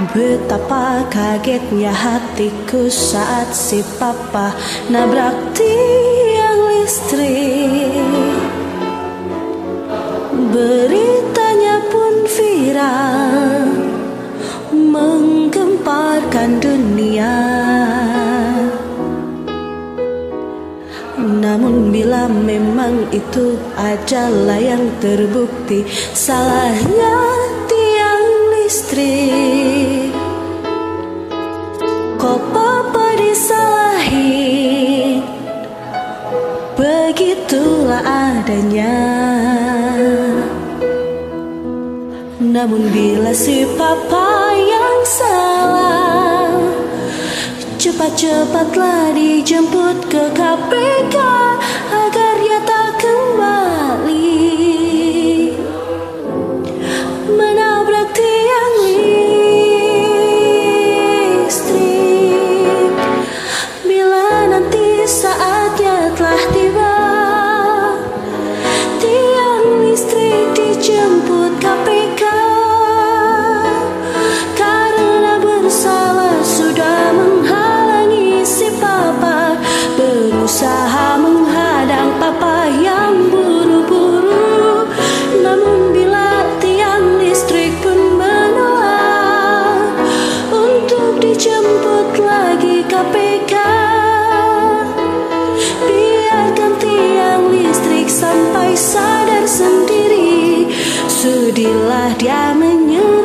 Betapa kagetnya hatiku saat si papa nabrak tiang listrik. Beritanya pun viral Menggemparkan dunia. Namun bila memang itu adalah yang terbukti Salahnya tiang listrik Begitulah adanya. Namun bila si papa yang salah Cepat-cepatlah dijemput ke KPK Agar sendiri. Sudilah dia menyerah